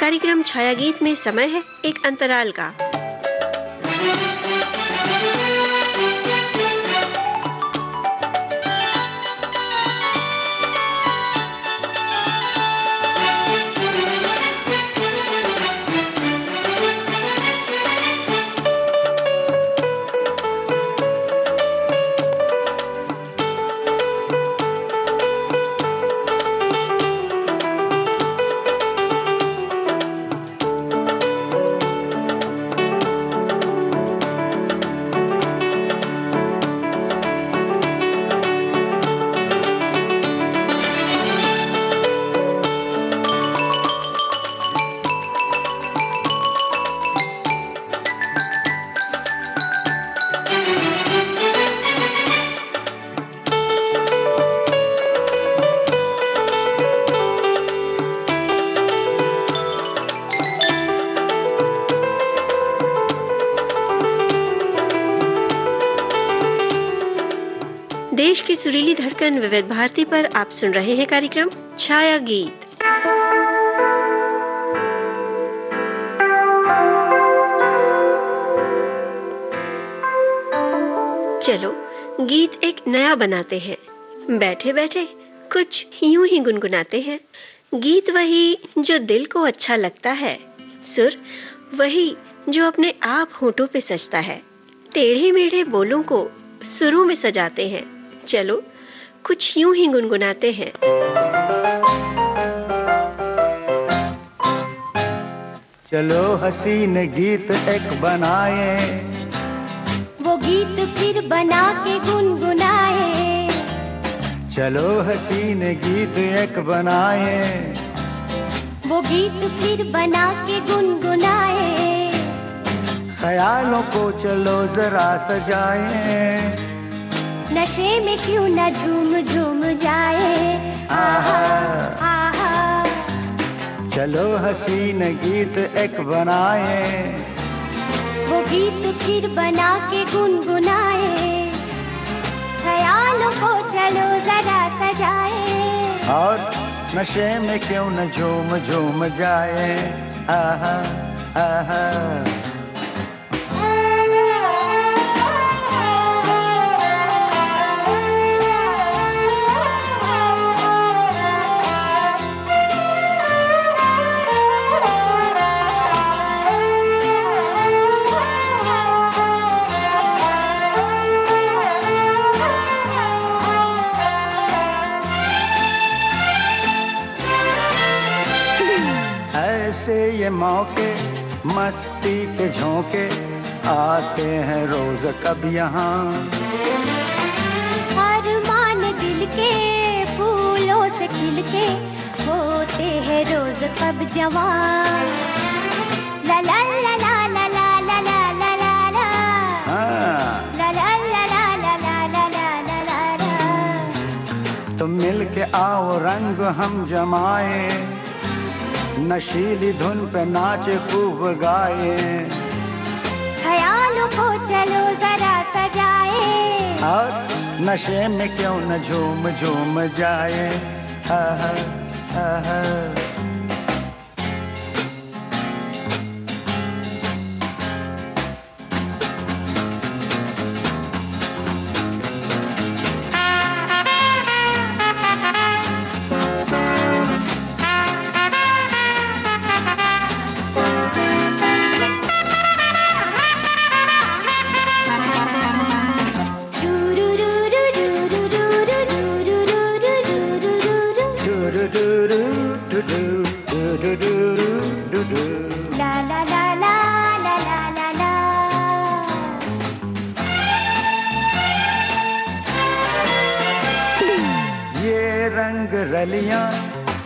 कार्यक्रम छाया गीत में समय है एक अंतराल का। धड़कन विविध भारती पर आप सुन रहे हैं कार्यक्रम छाया गीत। चलो, गीत एक नया बनाते हैं। बैठे बैठे कुछ यूँ ही गुनगुनाते हैं। गीत वही जो दिल को अच्छा लगता है। सुर वही जो अपने आप होठों पे सजता है। टेढ़े मेढ़े बोलों को सुरों में सजाते हैं। चलो कुछ यूँ ही गुनगुनाते हैं। चलो हसीन गीत एक बनाए। वो गीत फिर बना के गुनगुनाए। चलो हसीन गीत एक बनाए। वो गीत फिर बना के गुनगुनाए। ख्यालों को चलो जरा सजाए। नशे में क्यों न झूम झूम जाए? आहा आहा। चलो हसीन गीत एक बनाए। वो गीत फिर बना के गुनगुनाए। ख्यालों को चलो जरा सजाए। और नशे में क्यों न झूम झूम जाए? आहा आहा। ऐसे ये मौके मस्ती के झोंके आते हैं रोज कब यहाँ हर मान दिल के फूलों से खिल के होते हैं रोज कब जवान ला ला ला ला ला ला ला ला ला ला ला हाँ ला ला ला ला ला ला ला ला ला ला ला तुम मिल के आओ रंग हम जमाए नशीली धुन पे नाच खूब गाए। ख्याल को चलो जरा सजाए। और नशे में क्यों न झूम झूम जाए? हा हा हा हा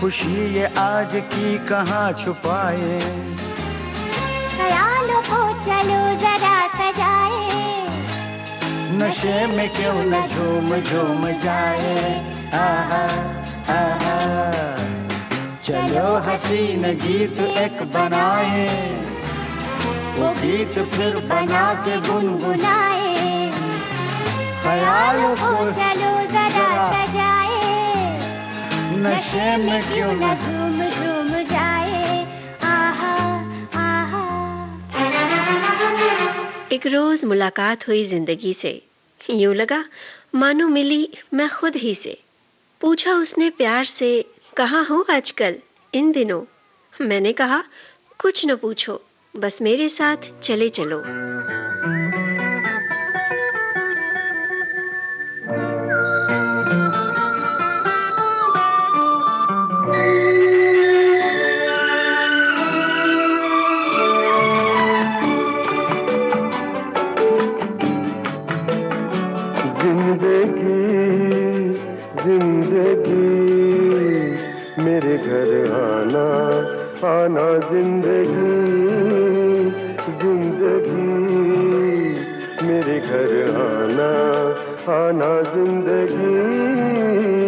खुशी ये आज की कहाँ छुपाए? ख्यालों को चलो जरा सजाए। नशे में क्यों न झूम झूम जाए? आहा आहा। चलो हसीन गीत एक बनाए। वो गीत फिर बना के गुनगुनाए। ख्यालों को चलो जरा नशे क्यों न झूम झूम जाए? एक रोज मुलाकात हुई ज़िंदगी से। यूँ लगा, मानो मिली मैं खुद ही से। पूछा उसने प्यार से, कहाँ हो आजकल? इन दिनों? मैंने कहा, कुछ न पूछो, बस मेरे साथ चले चलो। आना ज़िंदगी ज़िंदगी। मेरे घर आना आना ज़िंदगी।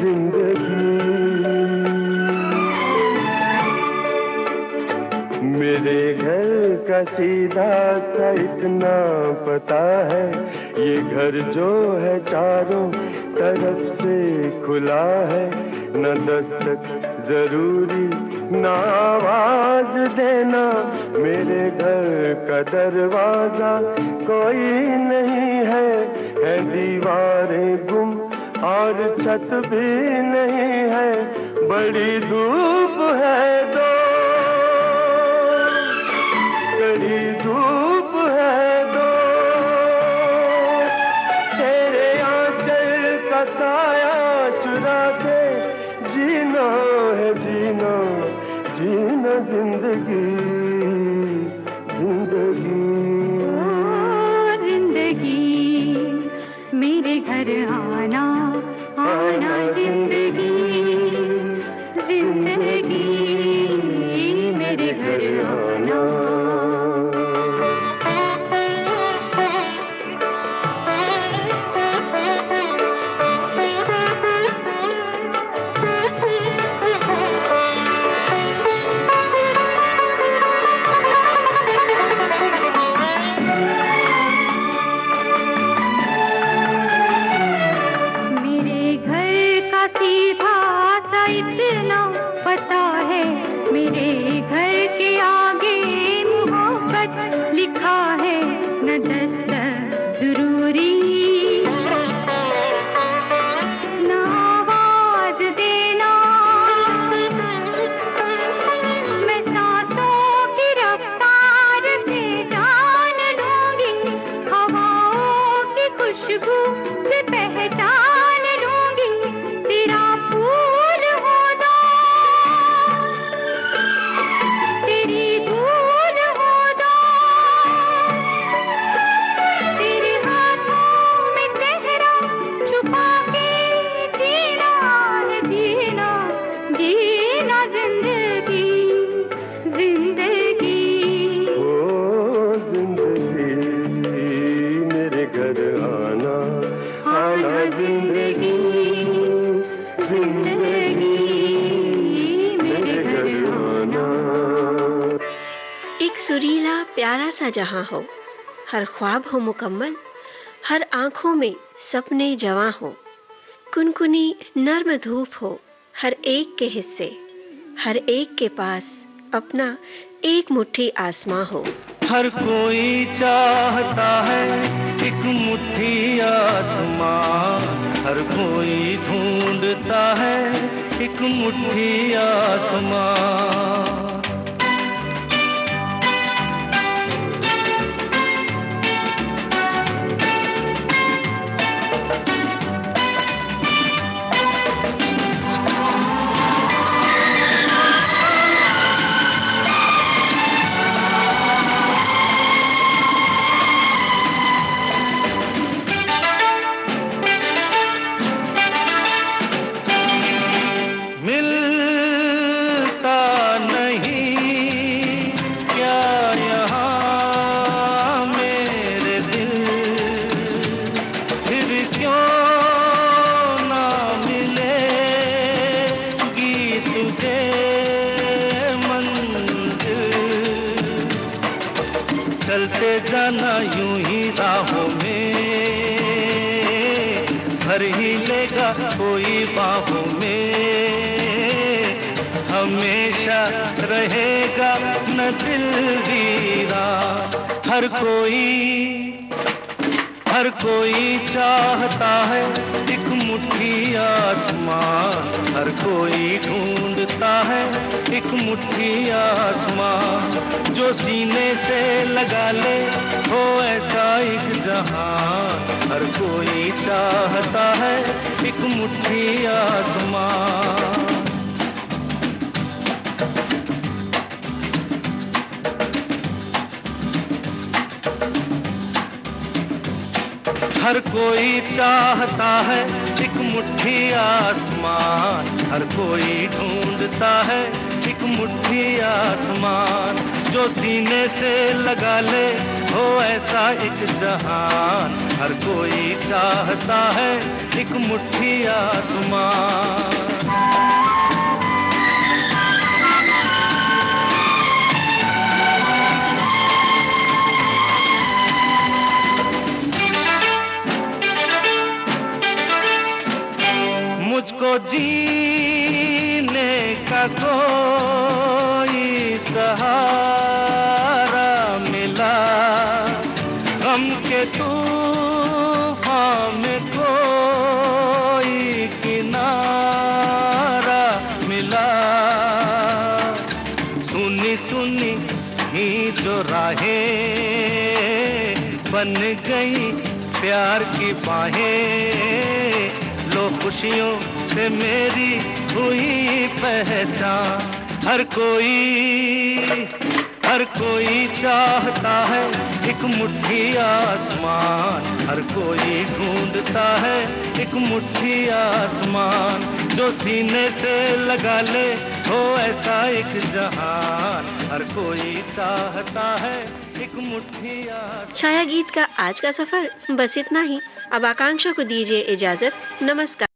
ज़िंदगी। मेरे घर का सीधा सा इतना पता है। ये घर जो है चारों तरफ़ से खुला है। न दस्तक ज़रूरी, न आवाज़ देना। मेरे घर का दरवाज़ा कोई नहीं है। है दीवारें गुम और छत भी नहीं है, बड़ी धूप है दो। कड़ी धूप है दो। तेरे आंचल का साया चुरा के जीना है, जीना जीना ज़िंदगी। ज़िंदगी मेरे घर आना। एक सुरीला प्यारा सा जहाँ हो हर ख्वाब हो मुकम्मल हर आँखों में सपने जवां हो। कुनकुनी नर्म धूप हो हर एक के हिस्से हर एक के पास अपना एक मुट्ठी आसमां हो। हर कोई चाहता है एक मुट्ठी आसमान हर कोई ढूंढता है एक मुट्ठी आसमान जाना यूँ ही राहों में। भर ही लेगा कोई बाहों में। हमेशा रहेगा न दिल वीरा। हर कोई कोई चाहता है एक मुट्ठी आसमान हर कोई ढूंढता है एक मुट्ठी आसमान जो सीने से लगा ले, हो ऐसा एक जहाँ। हर कोई चाहता है एक मुट्ठी आसमान हर कोई चाहता है एक मुट्ठी आसमान। हर कोई ढूंढता है एक मुट्ठी आसमान। जो सीने से लगा ले, हो ऐसा एक जहान। हर कोई चाहता है एक मुट्ठी आसमान। राहें बन गई प्यार की बाहें। लो खुशियों से मेरी हुई पहचान। हर कोई हर कोई चाहता है एक मुट्ठी आसमान। हर कोई ढूंढता है एक मुट्ठी आसमान। जो सीने से लगा ले हो ऐसा एक जहान, हर कोई चाहता है एक मुट्ठी छाया गीत का आज का सफ़र बस इतना ही। अब आकांक्षा को दीजिए इजाज़त। नमस्कार।